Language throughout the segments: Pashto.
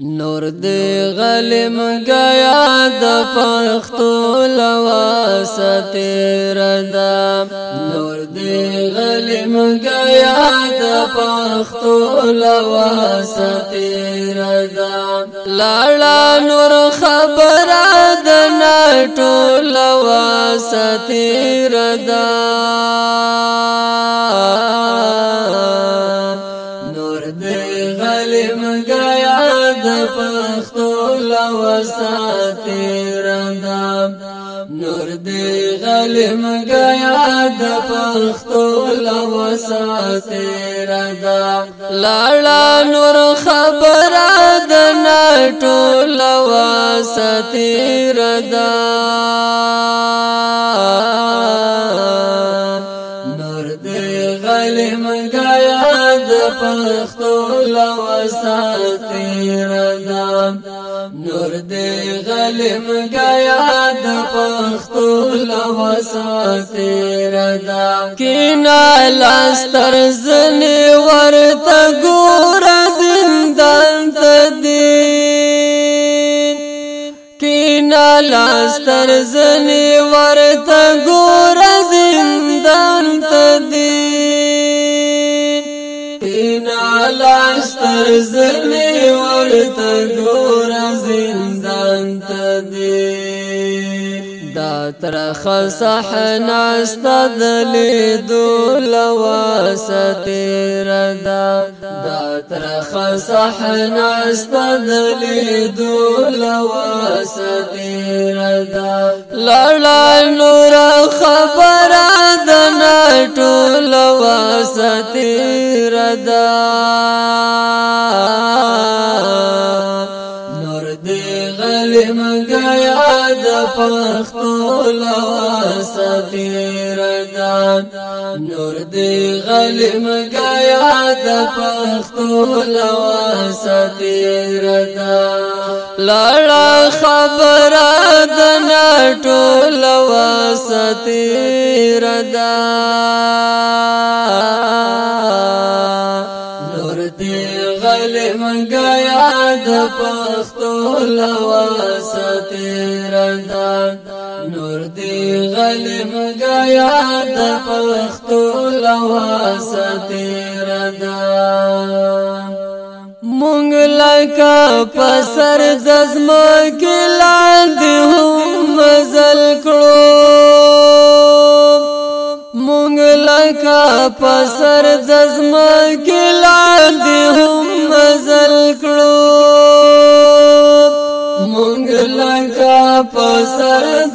نور دی غلم گیا د پختو لواسه ردا نور دی غلم گیا د پختو لواسه ردا لاړه نور خبره د نټو لواسه ردا ساتیر دا نور دی غلم گیا د پختو لو ساتیر دا لاړه نور خبره د نټو لو ساتیر دا نور دی غلم گیا د پښتو لوساتې ردا نور دې غلم غیا د پښتو لوساتې ردا کینا لاستر زنه ورته ګور زندان ته دې کینا لاستر زنه ورته ګور زمي ورته ګور زندان ته دی دا تر خصح ناستد لیدو لواست ردا دا تر خصح ناستد لیدو لواست ردا لړل نور خبره دنا ټول واسط ردا پختول سفیر دا نور دی غلم گیا د پختول سفیر دا لړ خبره د نټول سفیر دا څنګه یاد پښتو لواسه تیرنده نور دی غلم غیا د پښتو لواسه تیرنده مونږ لکه پسر د زمکه لاندې هم مزل کړو مونږ لکه پسر د زمکه لاندې هم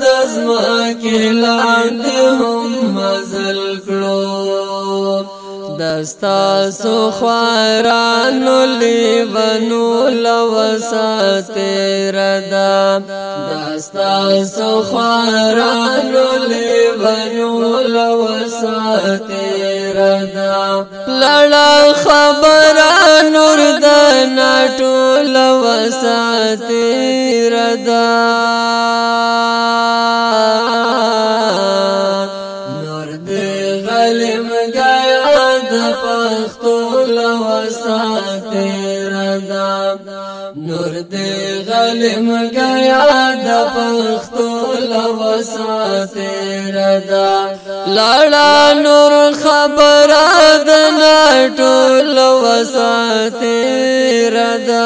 د زما کې لاندې هم مزل کړو دستا سو خواران لیونو لوسا تیرا دا دستا سو خواران لیونو لوسا تیرا دا لړا خبره نور د ناټو لوسا تیرا دا دا نور دې غلم گیا د پختو لو ساتر دا لړا نور خبره د نټو لو ساتر دا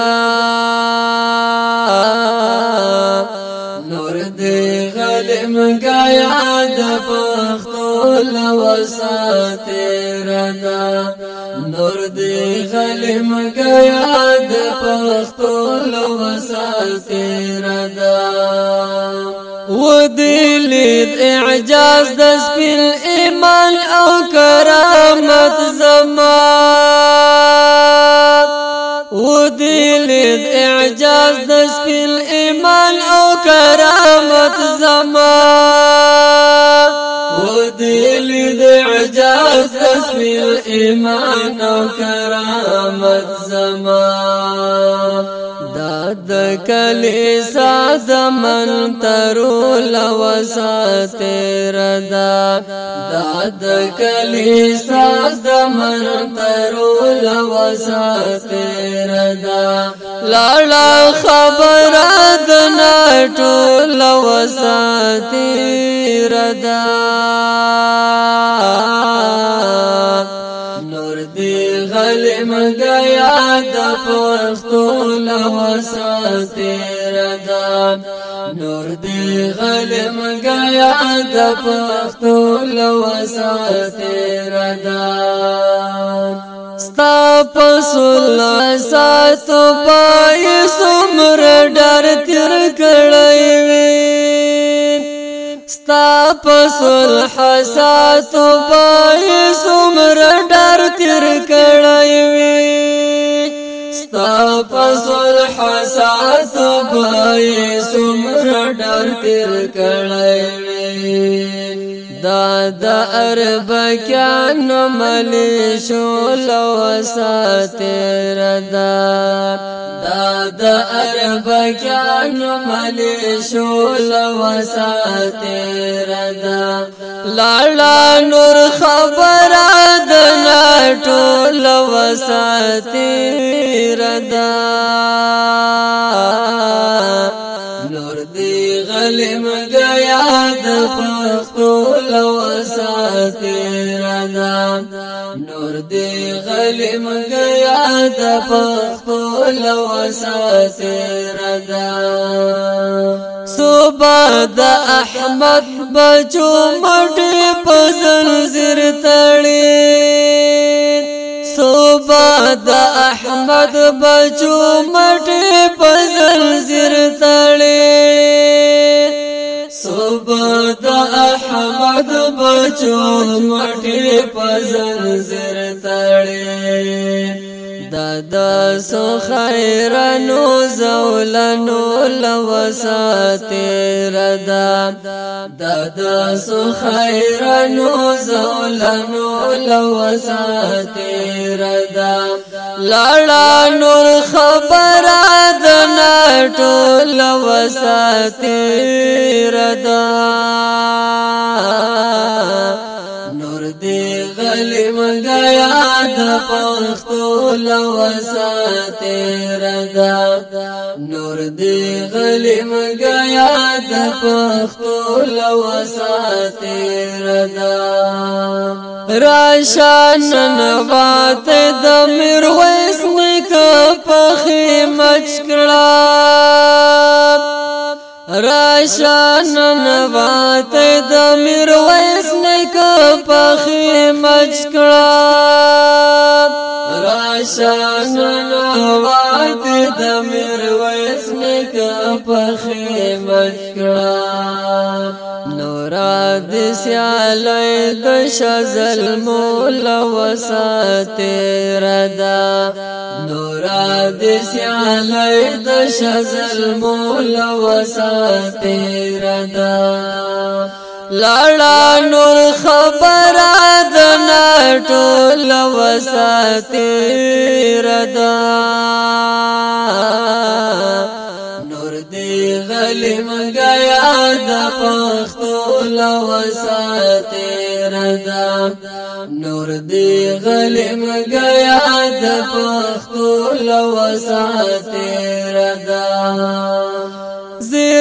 نور دې غلم گیا د پختو لو ساتر دا نور دی غلم گیا د پختو لوساسه ردا و اعجاز د في ایمان او کرامت زما و دلید اعجاز د في ایمان او کرامت زما تصویر ایمان او کرامت زمان دا د کلیسا زمن ترو لوسا تیرا دا دا د کلیسا زمن ترو لوسا تیرا دا لاړه خبره د نټو لوسا تیرا دا پښتون وساته ردا نور دی غلم گیا د پښتون وساته ردا ستا پسول ساتو پای سمر ډر تیر کړی وی ستا پسول حساتو پای سمر ډر تیر کړی وی تا پسول حساس بای سمر ڈر تیر کڑای دادا اربکیان ملی شول وسا تیر دار دادا اربکیان ملی شول وسا تیر دار لالا نور خبر دنا ټول وسا تیر دا نور دی غلم گیا د پخپل وساتی رنا نور دی غلم گیا د پخپل وساتی رنا صوبه د احمد بچو مټ په زنجیر تړي د احمد بچو مټه پزل زر تړي صبح د احمد بچو مټه پزل زر تړي د سو خیرانو زولانو لوسات ردا د د سو خیرانو زولانو لوسات ردا لړا نور خبره د نټو لوسات ردا نور دی غلم غیا د پخت مولا وساتے ردا نور دی غلم گیا د پختو لوساتے ردا راشان نبات د مرویس نکا پخی مچ کړه راشان نبات د مرویس نکا پخی مچ کړه شان نوات د میرویس نیکه په خیمت کړه نورا د سیالای د شزل مول وسات ردا نورا د سیالای د شزل مول وسات ردا لاړه نور خبره د ناټو لوساتې ردا نور دې غلم غیا د پښتو لوساتې ردا نور دې غلم غیا د پښتو لوساتې ردا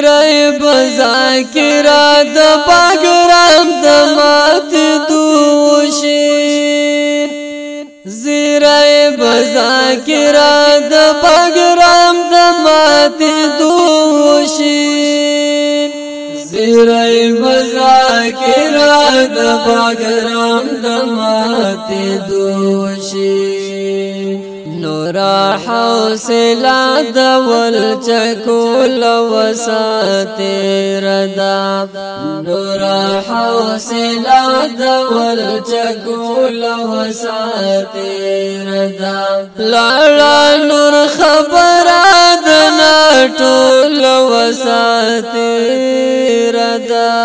ای بزاکرا د باګرام د مات دوشي زیرای بزاکرا د باګرام د مات دوشي زیرای بزاکرا د باګرام د مات دوشي نورا حوصلا دول چکول وساتی ردا نورا حوصلا دول چکول وساتی ردا لالا نور خبر ادنا ټول وساتی ردا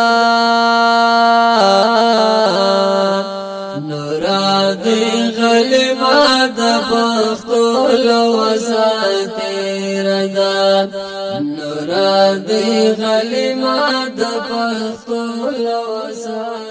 را دی غلما د پختو لوساتی ردا نور دی غلما د پختو لوساتی